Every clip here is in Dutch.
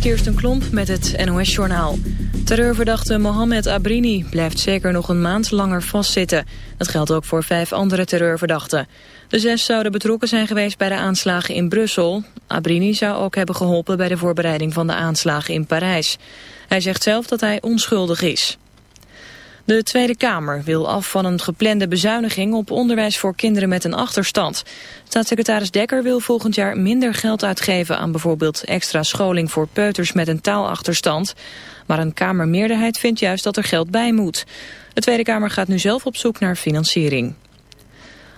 Kirsten Klomp met het NOS-journaal. Terreurverdachte Mohamed Abrini blijft zeker nog een maand langer vastzitten. Dat geldt ook voor vijf andere terreurverdachten. De zes zouden betrokken zijn geweest bij de aanslagen in Brussel. Abrini zou ook hebben geholpen bij de voorbereiding van de aanslagen in Parijs. Hij zegt zelf dat hij onschuldig is. De Tweede Kamer wil af van een geplande bezuiniging op onderwijs voor kinderen met een achterstand. Staatssecretaris Dekker wil volgend jaar minder geld uitgeven aan bijvoorbeeld extra scholing voor peuters met een taalachterstand. Maar een Kamermeerderheid vindt juist dat er geld bij moet. De Tweede Kamer gaat nu zelf op zoek naar financiering.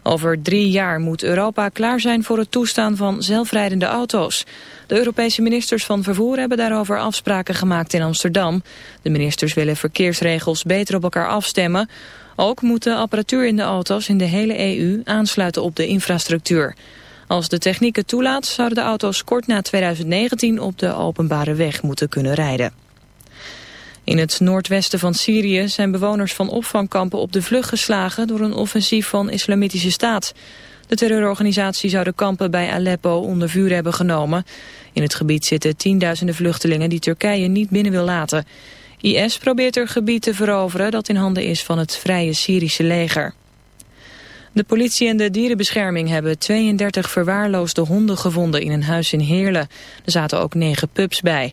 Over drie jaar moet Europa klaar zijn voor het toestaan van zelfrijdende auto's. De Europese ministers van Vervoer hebben daarover afspraken gemaakt in Amsterdam. De ministers willen verkeersregels beter op elkaar afstemmen. Ook moet de apparatuur in de auto's in de hele EU aansluiten op de infrastructuur. Als de techniek het toelaat, zouden de auto's kort na 2019 op de openbare weg moeten kunnen rijden. In het noordwesten van Syrië zijn bewoners van opvangkampen op de vlucht geslagen door een offensief van islamitische staat. De terreurorganisatie zou de kampen bij Aleppo onder vuur hebben genomen. In het gebied zitten tienduizenden vluchtelingen die Turkije niet binnen wil laten. IS probeert er gebied te veroveren dat in handen is van het vrije Syrische leger. De politie en de dierenbescherming hebben 32 verwaarloosde honden gevonden in een huis in Heerlen. Er zaten ook negen pups bij.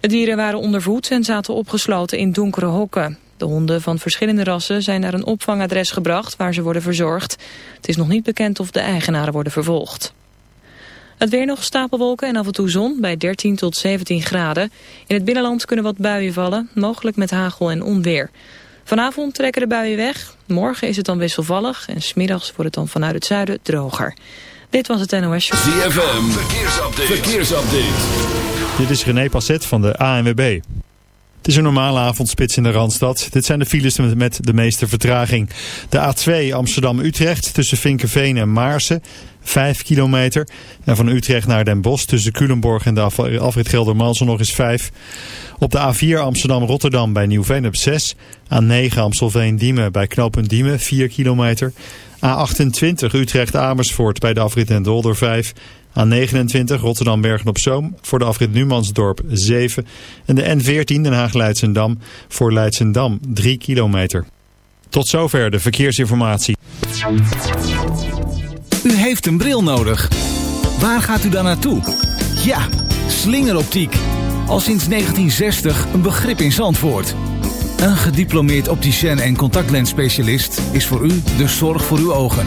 De dieren waren ondervoed en zaten opgesloten in donkere hokken. De honden van verschillende rassen zijn naar een opvangadres gebracht waar ze worden verzorgd. Het is nog niet bekend of de eigenaren worden vervolgd. Het weer nog stapelwolken en af en toe zon bij 13 tot 17 graden. In het binnenland kunnen wat buien vallen, mogelijk met hagel en onweer. Vanavond trekken de buien weg. Morgen is het dan wisselvallig en smiddags wordt het dan vanuit het zuiden droger. Dit was het NOS. ZFM, verkeersupdate. verkeersupdate. Dit is René Passet van de ANWB. Het is een normale avondspits in de Randstad. Dit zijn de files met de meeste vertraging. De A2 Amsterdam-Utrecht tussen Vinkenveen en Maarsen. 5 kilometer. En van Utrecht naar Den Bosch tussen Culemborg en de afrit Geldermalsen nog eens 5. Op de A4 Amsterdam-Rotterdam bij Nieuwveen op 6. A9 Amstelveen-Diemen bij knooppunt Diemen 4 kilometer. A28 Utrecht-Amersfoort bij de afrit Den Dolder 5. A29 Rotterdam-Bergen-op-Zoom voor de afrit Numansdorp 7. En de N14 Den Haag-Leidsendam voor Leidsendam 3 kilometer. Tot zover de verkeersinformatie. U heeft een bril nodig. Waar gaat u dan naartoe? Ja, slingeroptiek. Al sinds 1960 een begrip in Zandvoort. Een gediplomeerd opticien en contactlensspecialist is voor u de zorg voor uw ogen.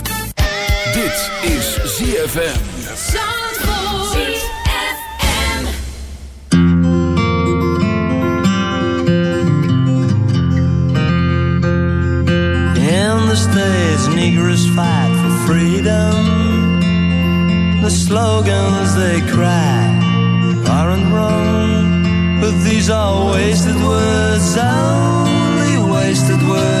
Dit is ZFM. In the States, Negroes fight for freedom. The slogans they cry aren't wrong, but these are wasted words, only wasted words.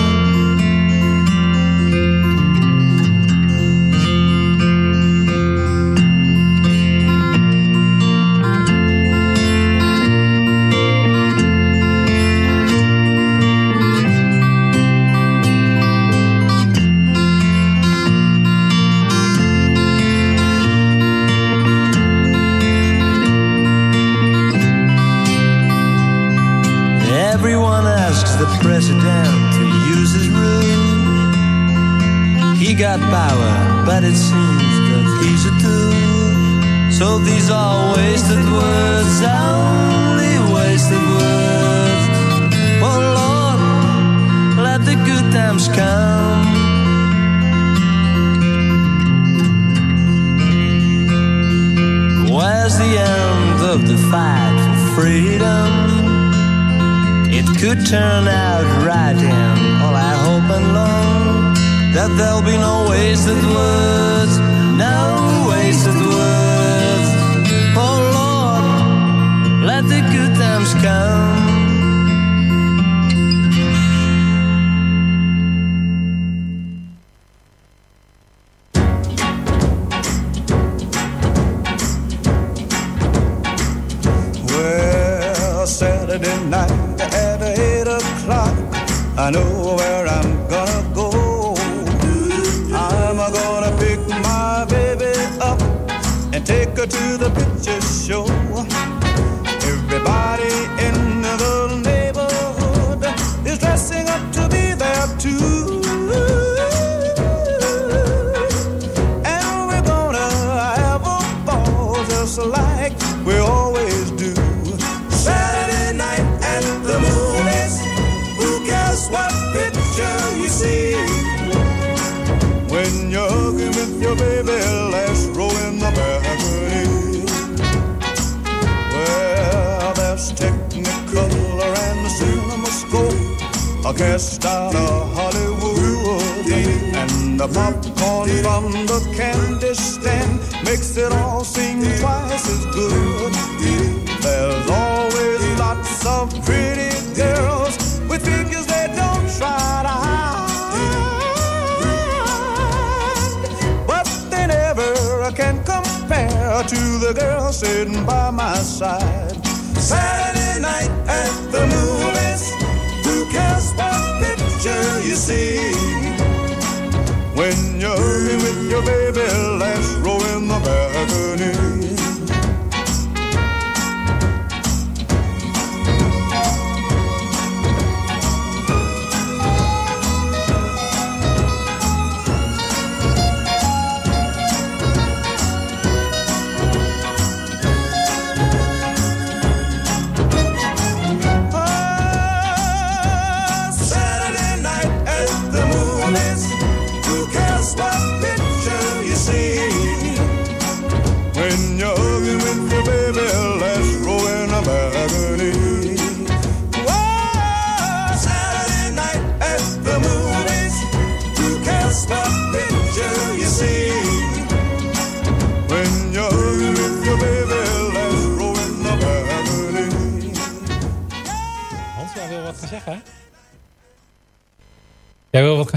Cast out of Hollywood, and the popcorn from the candy stand makes it all seem twice as good. There's always lots of pretty girls with figures they don't try to hide. But they never can compare to the girl sitting by my side. Saturday night at the movies. You see? When you're with your baby, last row in the balcony.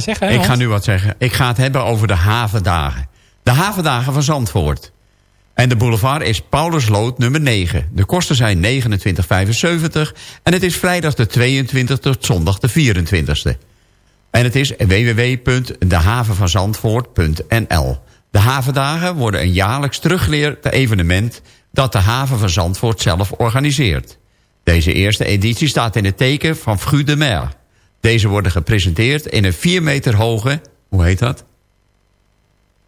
Zeggen, hè, Ik ga nu wat zeggen. Ik ga het hebben over de havendagen. De havendagen van Zandvoort. En de boulevard is Paulusloot nummer 9. De kosten zijn 29,75 en het is vrijdag de 22 tot zondag de 24ste. En het is www.dehavenvanzandvoort.nl. De havendagen worden een jaarlijks teruggeleerd evenement... dat de haven van Zandvoort zelf organiseert. Deze eerste editie staat in het teken van Fru de Mer. Deze worden gepresenteerd in een 4 meter hoge... hoe heet dat?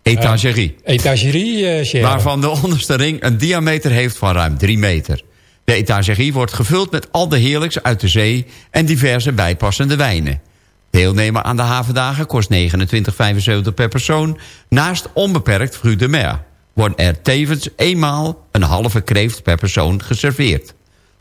Etagerie. Etagerie, eh Sjerre. Waarvan de onderste ring een diameter heeft van ruim 3 meter. De etagerie wordt gevuld met al de heerlijks uit de zee... en diverse bijpassende wijnen. Deelnemen aan de havendagen kost 29,75 per persoon... naast onbeperkt fruit de mer. Wordt er tevens eenmaal een halve kreeft per persoon geserveerd.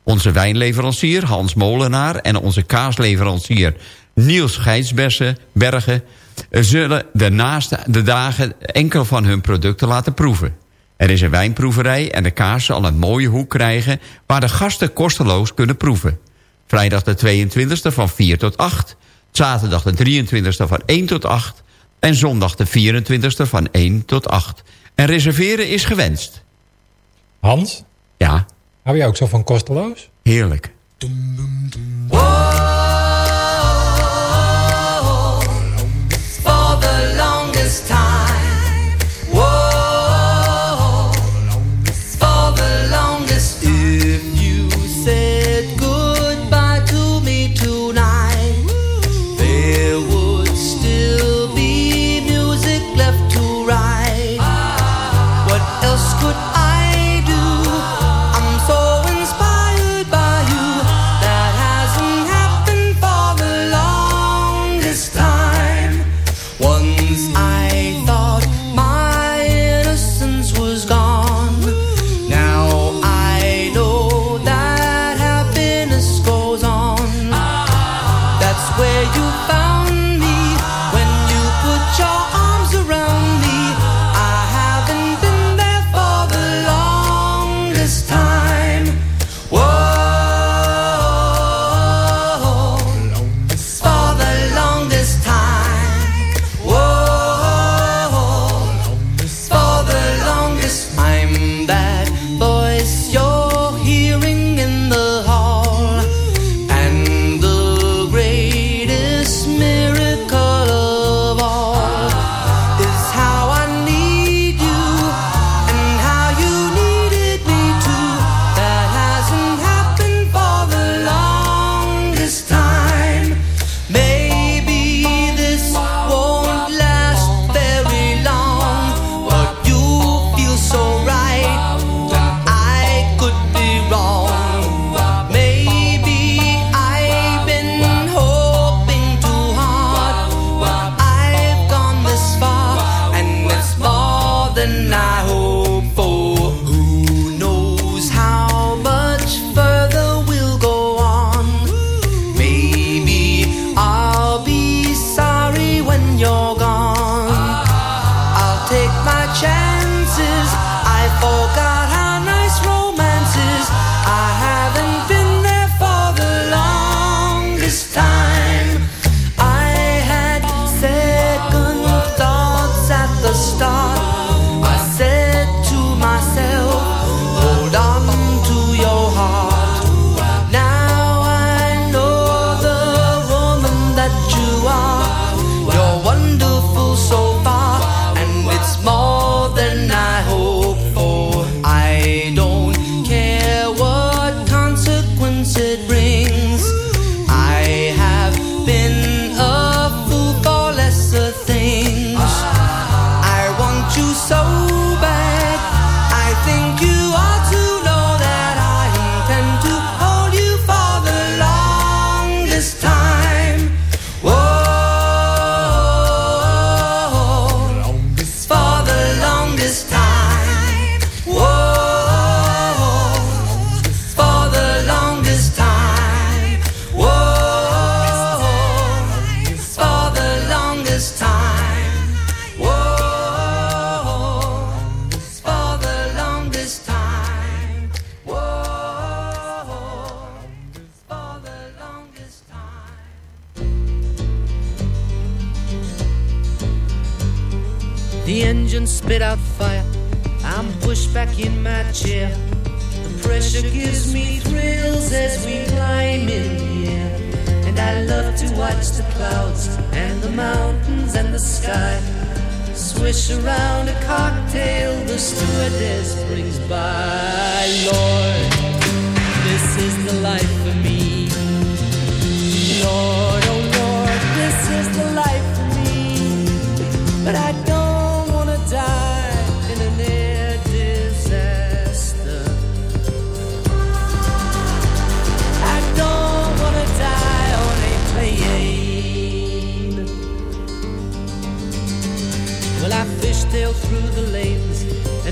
Onze wijnleverancier Hans Molenaar en onze kaasleverancier Niels Gijsbergen... zullen de naaste de dagen enkel van hun producten laten proeven. Er is een wijnproeverij en de kaas zal een mooie hoek krijgen... waar de gasten kosteloos kunnen proeven. Vrijdag de 22e van 4 tot 8... zaterdag de 23e van 1 tot 8... en zondag de 24e van 1 tot 8. En reserveren is gewenst. Hans? Ja? Hou je ook zo van kosteloos? Heerlijk.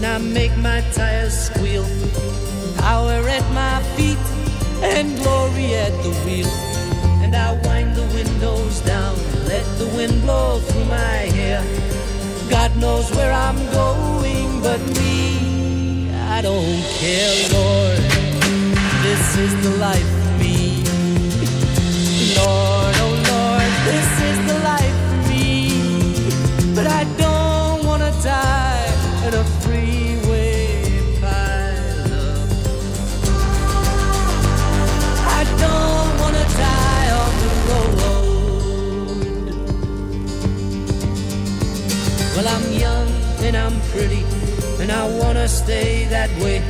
when I make my tires squeal. Power at my feet and glory at the wheel. And I wind the windows down, let the wind blow through my hair. God knows where I'm going, but me, I don't care, Lord. This is the life of me. Lord, oh Lord, this and I'm pretty, and I want to stay that way.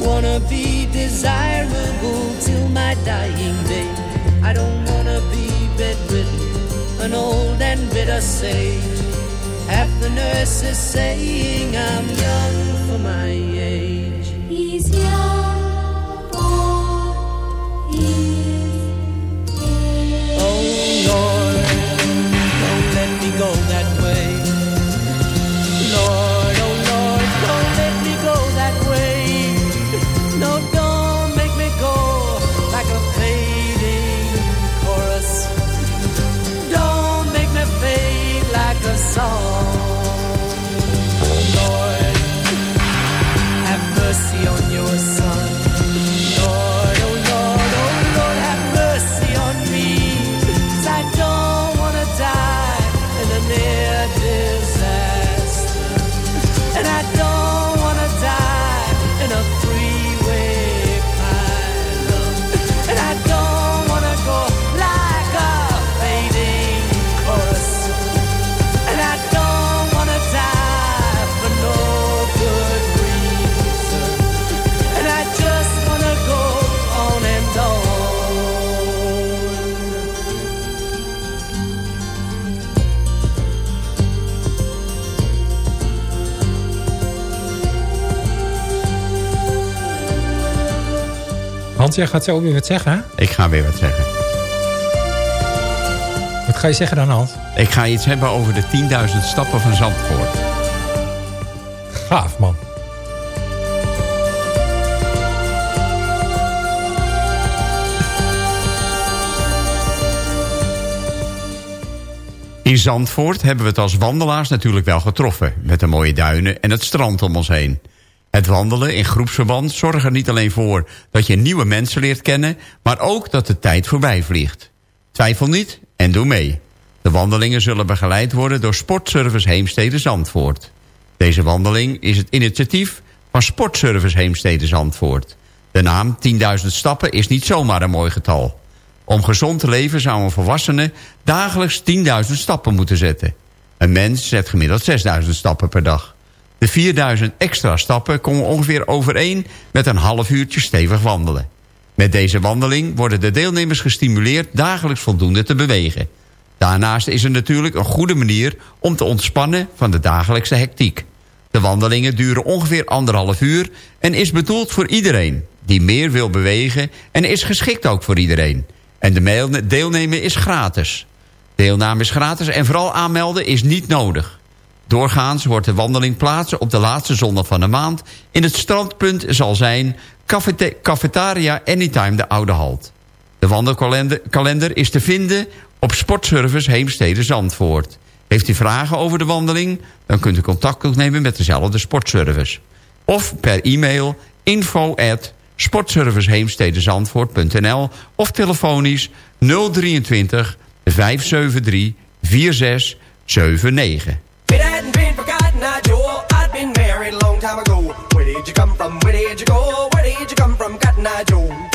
Wanna be desirable till my dying day. I don't wanna be bedridden, an old and bitter sage. Half the nurses saying I'm young for my age. He's young Hans, jij gaat zo weer wat zeggen? Ik ga weer wat zeggen. Wat ga je zeggen dan, Hans? Ik ga iets hebben over de 10.000 stappen van Zandvoort. Gaaf, man. In Zandvoort hebben we het als wandelaars natuurlijk wel getroffen... met de mooie duinen en het strand om ons heen. Het wandelen in groepsverband zorgt er niet alleen voor... dat je nieuwe mensen leert kennen... maar ook dat de tijd voorbij vliegt. Twijfel niet en doe mee. De wandelingen zullen begeleid worden door Sportservice Heemstede Zandvoort. Deze wandeling is het initiatief van Sportservice Heemstede Zandvoort. De naam 10.000 stappen is niet zomaar een mooi getal... Om gezond te leven zou een volwassene dagelijks 10.000 stappen moeten zetten. Een mens zet gemiddeld 6.000 stappen per dag. De 4.000 extra stappen komen ongeveer overeen met een half uurtje stevig wandelen. Met deze wandeling worden de deelnemers gestimuleerd dagelijks voldoende te bewegen. Daarnaast is er natuurlijk een goede manier om te ontspannen van de dagelijkse hectiek. De wandelingen duren ongeveer anderhalf uur en is bedoeld voor iedereen die meer wil bewegen en is geschikt ook voor iedereen. En de deelnemen is gratis. Deelname is gratis en vooral aanmelden is niet nodig. Doorgaans wordt de wandeling plaatsen op de laatste zondag van de maand. In het strandpunt zal zijn Cafetaria Anytime de Oude Halt. De wandelkalender kalender is te vinden op Sportservice Heemstede Zandvoort. Heeft u vragen over de wandeling? Dan kunt u contact opnemen met dezelfde Sportservice. Of per e-mail info at of telefonisch 023 573 4679. It hadn't been for Cotton Eye Joe, I'd been married a long time ago. Where did you come from? Where did you go? Where did you come from, Cotton Eye Joe?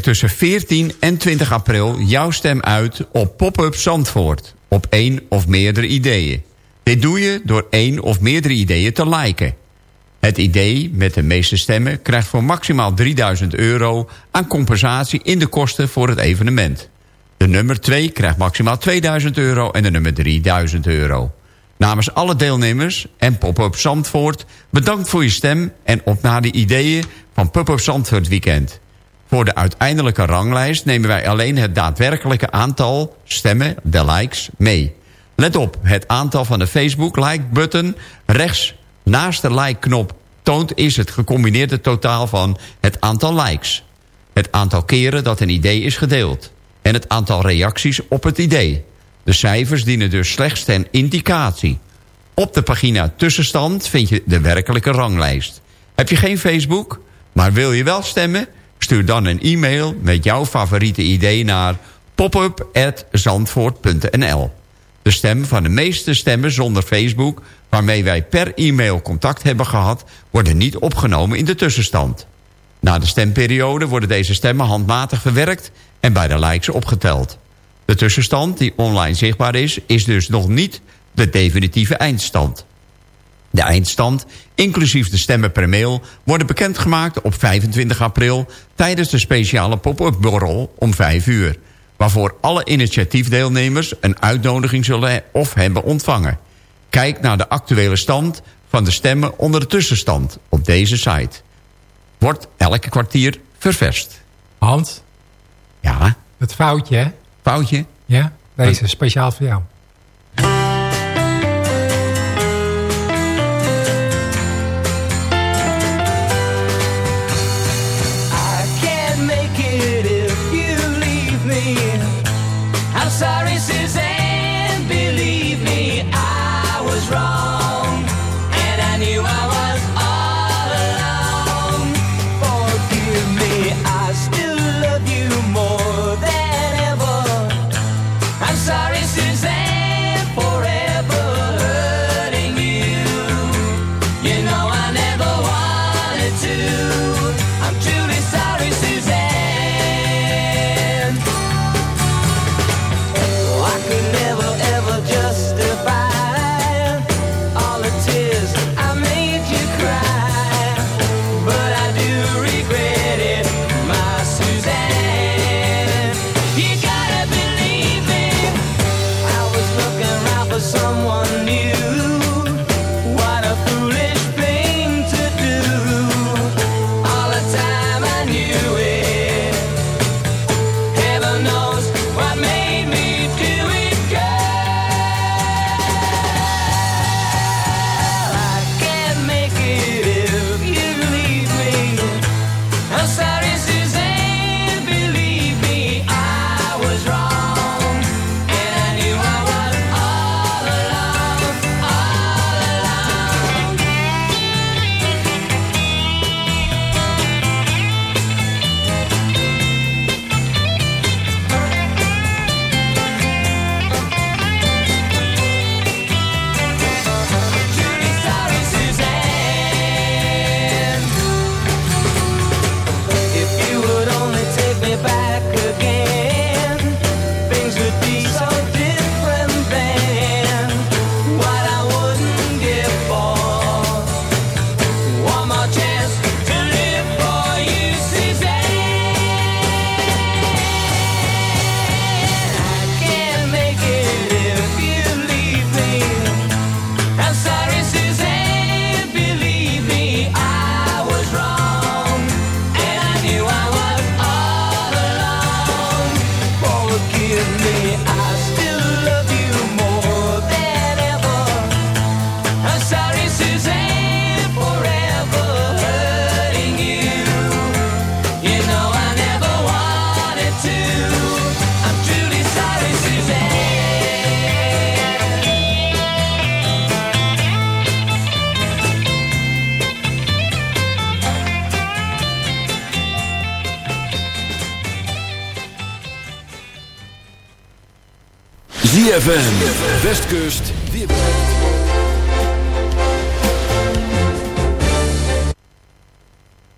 Tussen 14 en 20 april jouw stem uit op Pop-up Zandvoort. Op één of meerdere ideeën. Dit doe je door één of meerdere ideeën te liken. Het idee met de meeste stemmen krijgt voor maximaal 3000 euro... aan compensatie in de kosten voor het evenement. De nummer 2 krijgt maximaal 2000 euro en de nummer 3000 euro. Namens alle deelnemers en Pop-Up Zandvoort... bedankt voor je stem en op naar de ideeën van Pop-Up Zandvoort Weekend. Voor de uiteindelijke ranglijst nemen wij alleen het daadwerkelijke aantal stemmen, de likes, mee. Let op, het aantal van de Facebook-like-button rechts naast de like-knop toont is het gecombineerde totaal van het aantal likes. Het aantal keren dat een idee is gedeeld. En het aantal reacties op het idee. De cijfers dienen dus slechts ten indicatie. Op de pagina tussenstand vind je de werkelijke ranglijst. Heb je geen Facebook, maar wil je wel stemmen? Stuur dan een e-mail met jouw favoriete idee naar popup.zandvoort.nl. De stem van de meeste stemmen zonder Facebook... waarmee wij per e-mail contact hebben gehad... worden niet opgenomen in de tussenstand. Na de stemperiode worden deze stemmen handmatig verwerkt... en bij de likes opgeteld. De tussenstand die online zichtbaar is... is dus nog niet de definitieve eindstand. De eindstand, inclusief de stemmen per mail... worden bekendgemaakt op 25 april... tijdens de speciale pop-up borrel om 5 uur... waarvoor alle initiatiefdeelnemers een uitnodiging zullen of hebben ontvangen. Kijk naar de actuele stand van de stemmen onder de tussenstand op deze site. Wordt elke kwartier ververst. Hans? Ja? Het foutje, hè? Foutje? Ja, deze is speciaal voor jou.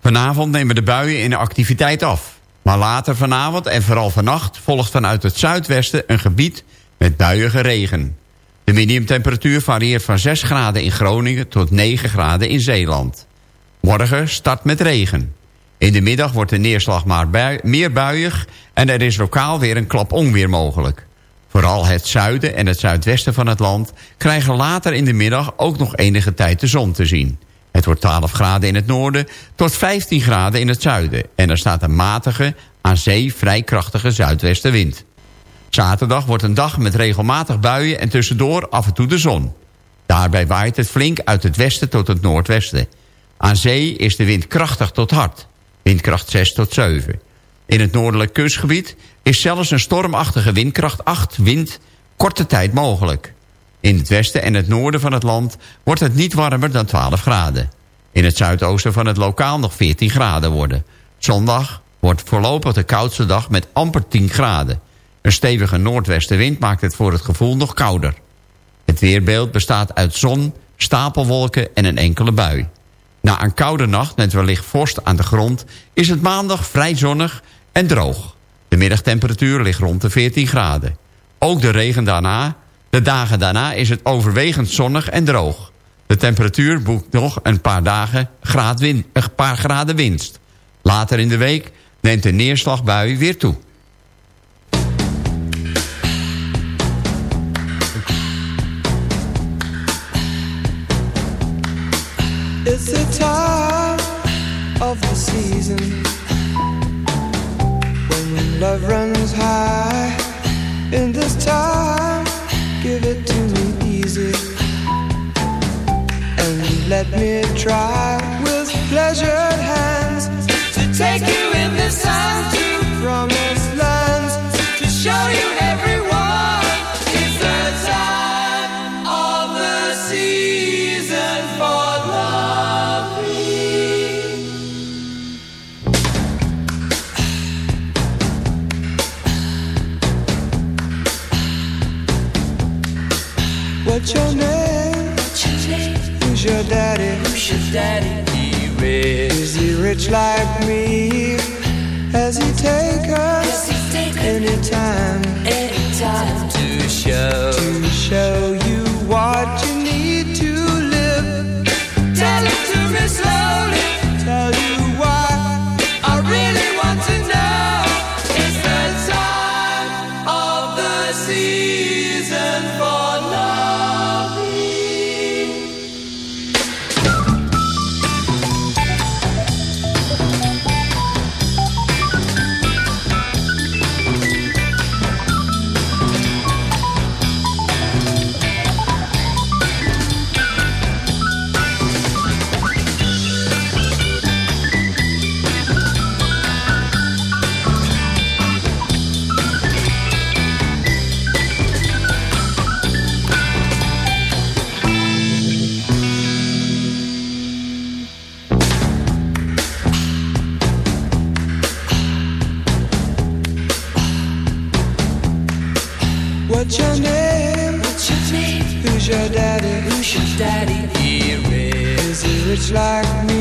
Vanavond nemen de buien in de activiteit af. Maar later vanavond en vooral vannacht volgt vanuit het zuidwesten een gebied met buiige regen. De minimumtemperatuur varieert van 6 graden in Groningen tot 9 graden in Zeeland. Morgen start met regen. In de middag wordt de neerslag maar meer buiig en er is lokaal weer een klap onweer mogelijk. Vooral het zuiden en het zuidwesten van het land krijgen later in de middag ook nog enige tijd de zon te zien. Het wordt 12 graden in het noorden tot 15 graden in het zuiden. En er staat een matige, aan zee vrij krachtige zuidwestenwind. Zaterdag wordt een dag met regelmatig buien en tussendoor af en toe de zon. Daarbij waait het flink uit het westen tot het noordwesten. Aan zee is de wind krachtig tot hard. Windkracht 6 tot 7. In het noordelijk kustgebied is zelfs een stormachtige windkracht 8 wind korte tijd mogelijk. In het westen en het noorden van het land wordt het niet warmer dan 12 graden. In het zuidoosten van het lokaal nog 14 graden worden. Zondag wordt voorlopig de koudste dag met amper 10 graden. Een stevige noordwestenwind maakt het voor het gevoel nog kouder. Het weerbeeld bestaat uit zon, stapelwolken en een enkele bui. Na een koude nacht met wellicht vorst aan de grond... is het maandag vrij zonnig en droog. De middagtemperatuur ligt rond de 14 graden. Ook de regen daarna, de dagen daarna is het overwegend zonnig en droog. De temperatuur boekt nog een paar, dagen graad win, een paar graden winst. Later in de week neemt de neerslagbui weer toe. It's the time of the season when love runs high. In this time, give it to me easy. And let me try with pleasured hands to take you in this time daddy? He rich. Is he rich like me? Has he taken any time? Any time to show to show you what you need to live? Tell it to me slowly. Tell you daddy. Here is a rich like me.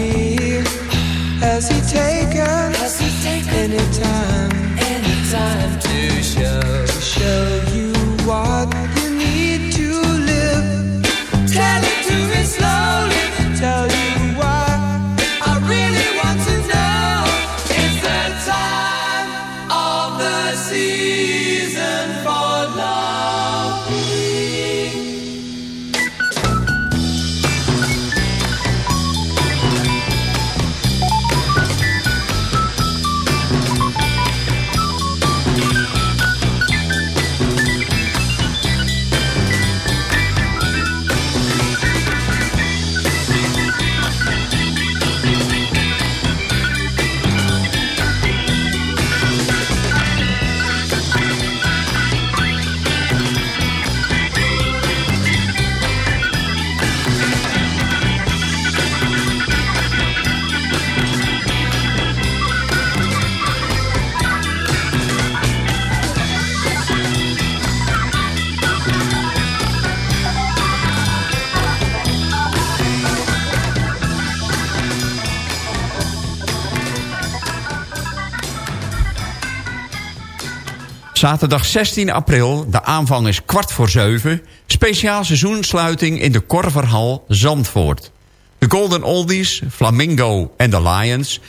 Zaterdag 16 april, de aanvang is kwart voor zeven... speciaal seizoensluiting in de Korverhal Zandvoort. De Golden Oldies, Flamingo en de Lions...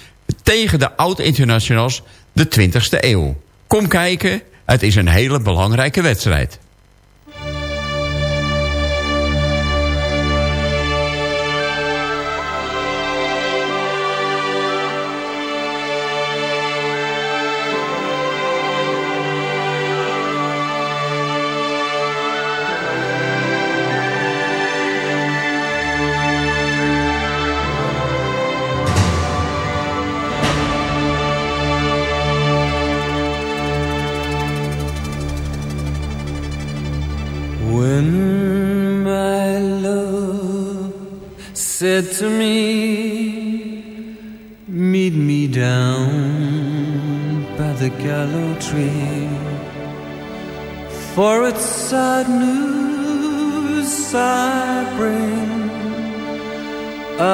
tegen de oud-internationals de 20e eeuw. Kom kijken, het is een hele belangrijke wedstrijd.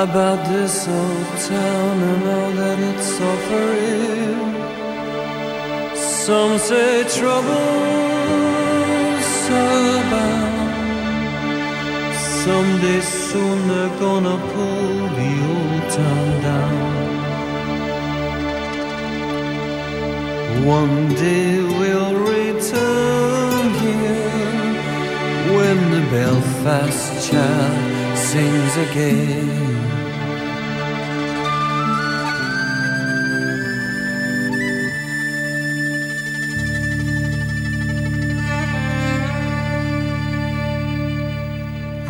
About this old town and all that it's offering. Some say trouble's about. Someday soon they're gonna pull the old town down. One day we'll return here when the Belfast child sings again.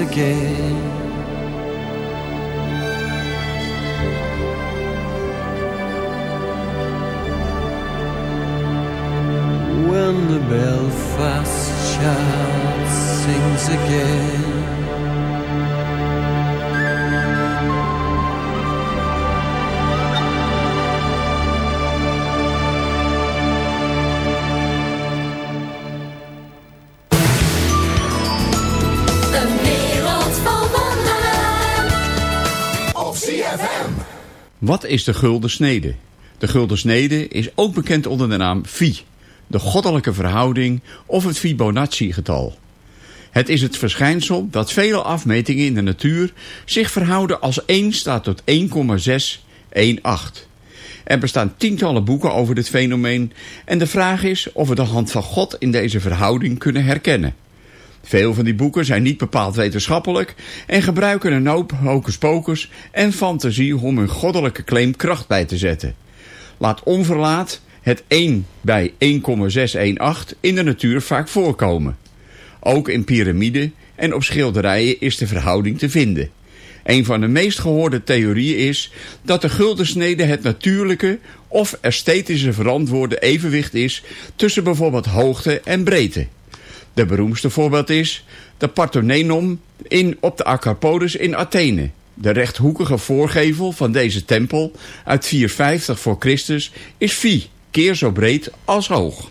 Again. Wat is de gulden snede? De gulden snede is ook bekend onder de naam Phi, de goddelijke verhouding of het Fibonacci-getal. Het is het verschijnsel dat vele afmetingen in de natuur zich verhouden als 1 staat tot 1,618. Er bestaan tientallen boeken over dit fenomeen en de vraag is of we de hand van God in deze verhouding kunnen herkennen. Veel van die boeken zijn niet bepaald wetenschappelijk en gebruiken een hoop hocuspocus en fantasie om hun goddelijke claim kracht bij te zetten. Laat onverlaat het 1 bij 1,618 in de natuur vaak voorkomen. Ook in piramiden en op schilderijen is de verhouding te vinden. Een van de meest gehoorde theorieën is dat de guldensnede het natuurlijke of esthetische verantwoorde evenwicht is tussen bijvoorbeeld hoogte en breedte. De beroemdste voorbeeld is de Parthenon in, op de Acropolis in Athene. De rechthoekige voorgevel van deze tempel uit 450 voor Christus is vier keer zo breed als hoog.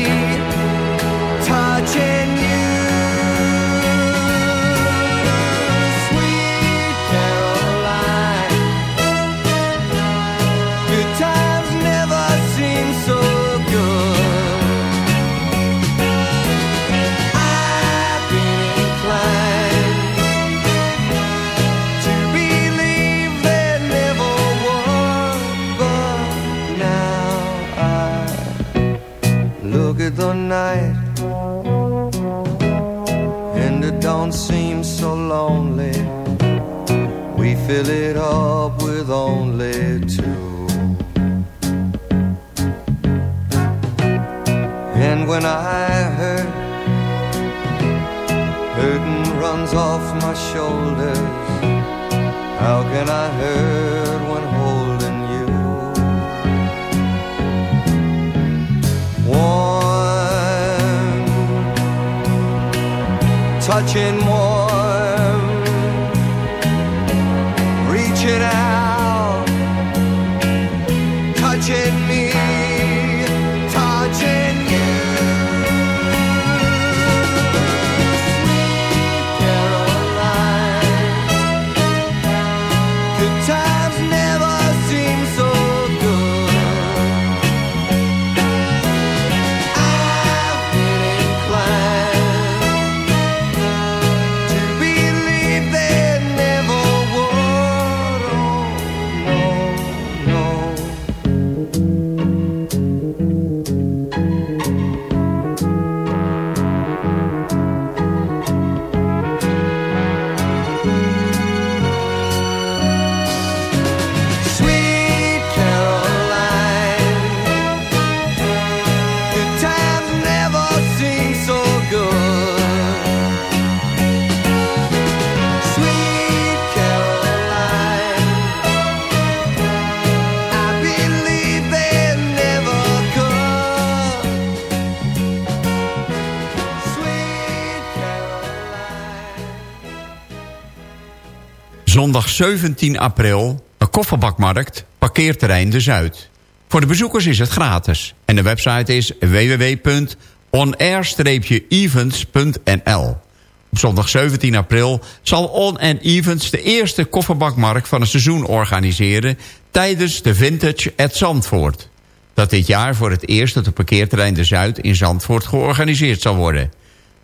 lonely. We fill it up with only two. And when I hurt Hurting runs off my shoulders. How can I hurt when holding you? Warm, touching Zondag 17 april een kofferbakmarkt, parkeerterrein De Zuid. Voor de bezoekers is het gratis. En de website is www.onair-events.nl. Op zondag 17 april zal On Events de eerste kofferbakmarkt van het seizoen organiseren... tijdens de Vintage at Zandvoort. Dat dit jaar voor het eerst op het parkeerterrein De Zuid in Zandvoort georganiseerd zal worden.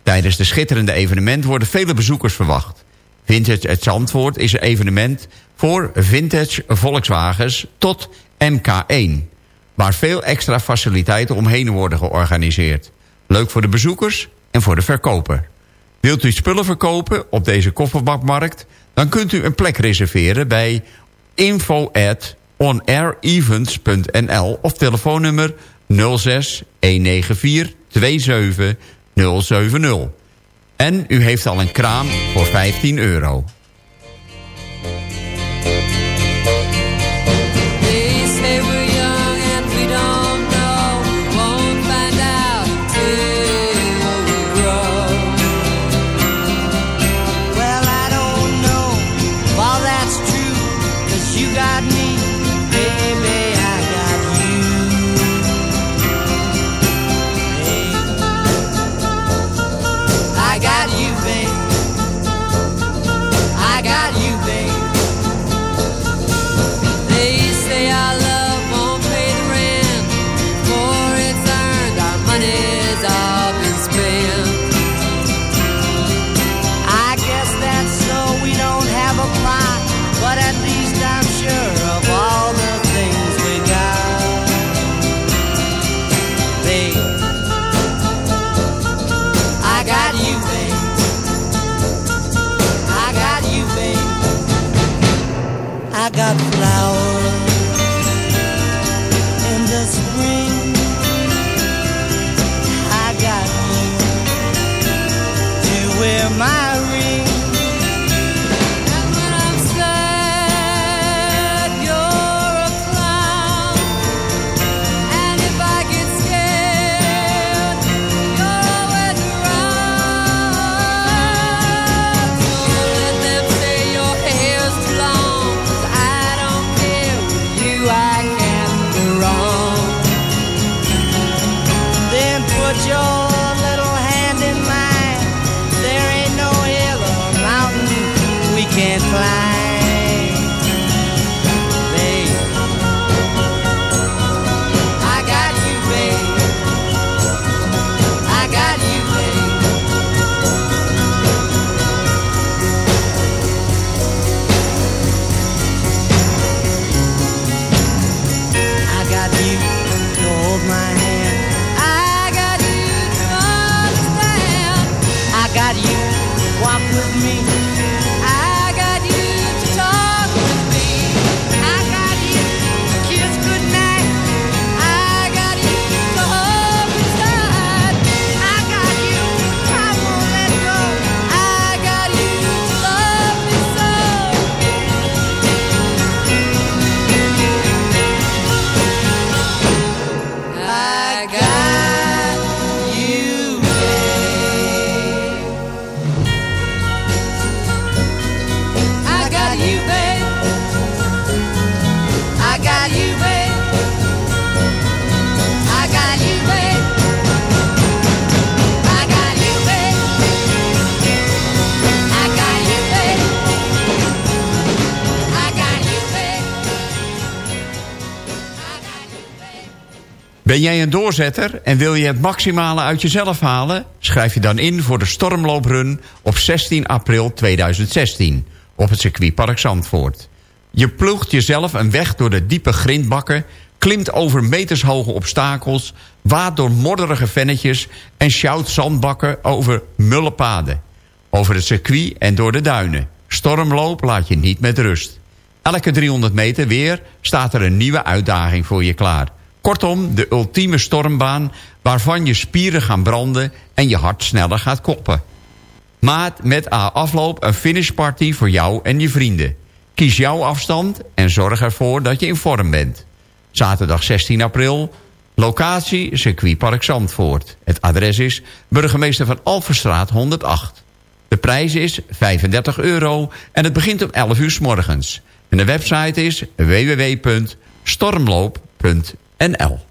Tijdens de schitterende evenement worden vele bezoekers verwacht. Vintage at Zandvoort is een evenement voor vintage Volkswagens tot MK1... waar veel extra faciliteiten omheen worden georganiseerd. Leuk voor de bezoekers en voor de verkoper. Wilt u spullen verkopen op deze kofferbakmarkt... dan kunt u een plek reserveren bij info at of telefoonnummer 06 194 27 070. En u heeft al een kraam voor 15 euro. Ben jij een doorzetter en wil je het maximale uit jezelf halen? Schrijf je dan in voor de stormlooprun op 16 april 2016 op het circuitpark Zandvoort. Je ploegt jezelf een weg door de diepe grindbakken... klimt over metershoge obstakels... waait door modderige vennetjes... en sjouwt zandbakken over mulle paden. Over het circuit en door de duinen. Stormloop laat je niet met rust. Elke 300 meter weer staat er een nieuwe uitdaging voor je klaar. Kortom, de ultieme stormbaan waarvan je spieren gaan branden... en je hart sneller gaat kloppen. Maat met A afloop een finishparty voor jou en je vrienden. Kies jouw afstand en zorg ervoor dat je in vorm bent. Zaterdag 16 april, locatie circuitpark Zandvoort. Het adres is burgemeester van Alverstraat 108. De prijs is 35 euro en het begint om 11 uur s morgens. En de website is www.stormloop.nl en L.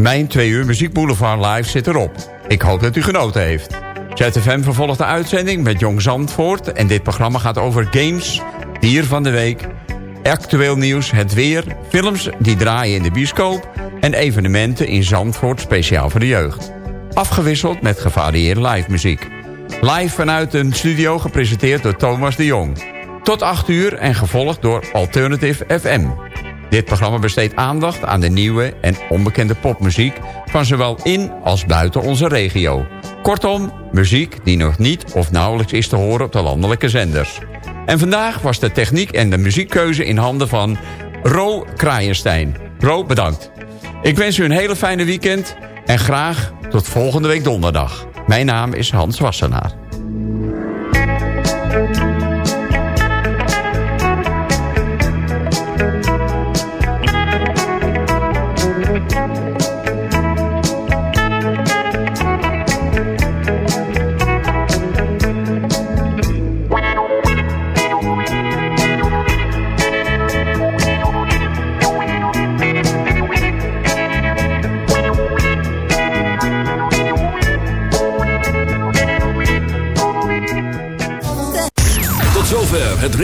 Mijn twee uur Muziek Boulevard Live zit erop. Ik hoop dat u genoten heeft. ZFM vervolgt de uitzending met Jong Zandvoort... en dit programma gaat over games, dier van de week... actueel nieuws, het weer, films die draaien in de bioscoop... en evenementen in Zandvoort speciaal voor de jeugd. Afgewisseld met gevarieerde live muziek. Live vanuit een studio gepresenteerd door Thomas de Jong. Tot 8 uur en gevolgd door Alternative FM. Dit programma besteedt aandacht aan de nieuwe en onbekende popmuziek... van zowel in als buiten onze regio. Kortom, muziek die nog niet of nauwelijks is te horen op de landelijke zenders. En vandaag was de techniek en de muziekkeuze in handen van Ro Kraaienstein. Ro, bedankt. Ik wens u een hele fijne weekend en graag tot volgende week donderdag. Mijn naam is Hans Wassenaar.